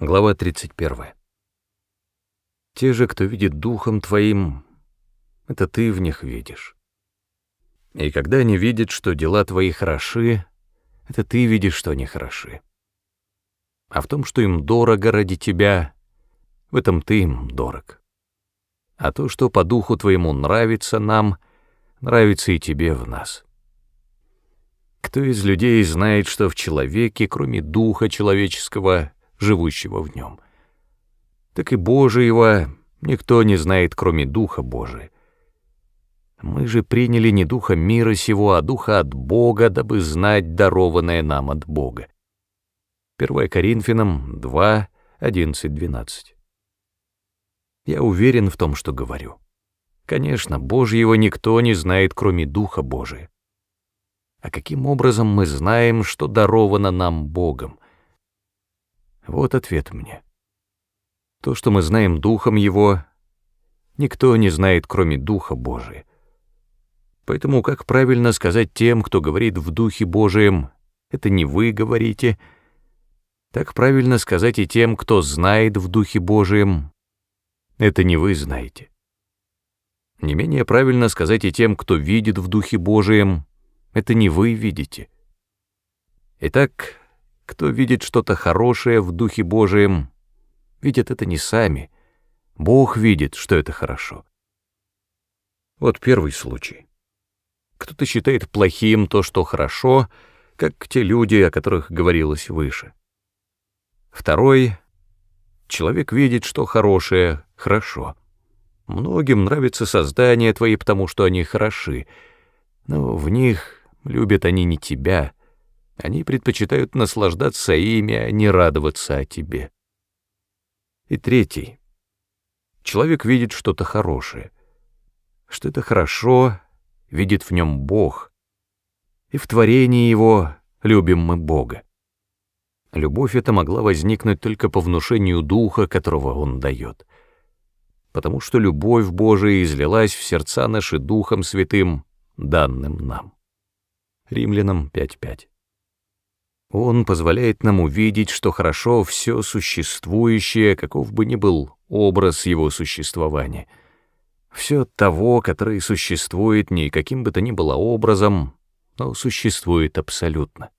Глава 31. Те же, кто видит духом твоим, это ты в них видишь. И когда они видят, что дела твои хороши, это ты видишь, что они хороши. А в том, что им дорого ради тебя, в этом ты им дорог. А то, что по духу твоему нравится нам, нравится и тебе в нас. Кто из людей знает, что в человеке, кроме духа человеческого, живущего в нем. Так и Божьего никто не знает, кроме Духа Божия. Мы же приняли не Духа мира сего, а Духа от Бога, дабы знать дарованное нам от Бога. 1 Коринфянам 2, 11, 12. Я уверен в том, что говорю. Конечно, Божьего никто не знает, кроме Духа Божия. А каким образом мы знаем, что даровано нам Богом? Вот ответ мне. То, что мы знаем Духом Его, никто не знает, кроме Духа Божия. Поэтому как правильно сказать тем, кто говорит в Духе Божием, это не вы говорите, так правильно сказать и тем, кто знает в Духе Божием, это не вы знаете. Не менее правильно сказать и тем, кто видит в Духе Божием, это не вы видите. Итак, кто видит что-то хорошее в Духе Божием, видят это не сами. Бог видит, что это хорошо. Вот первый случай. Кто-то считает плохим то, что хорошо, как те люди, о которых говорилось выше. Второй. Человек видит, что хорошее — хорошо. Многим нравятся создания твои, потому что они хороши, но в них любят они не тебя — они предпочитают наслаждаться ими, а не радоваться о тебе. И третий. Человек видит что-то хорошее. Что это хорошо, видит в нем Бог. И в творении его любим мы Бога. Любовь эта могла возникнуть только по внушению духа, которого он дает. Потому что любовь Божия излилась в сердца наши Духом Святым, данным нам. Римлянам 5.5 он позволяет нам увидеть, что хорошо все существующее, каков бы ни был образ его существования. Все того, который существует не каким бы то ни было образом, но существует абсолютно.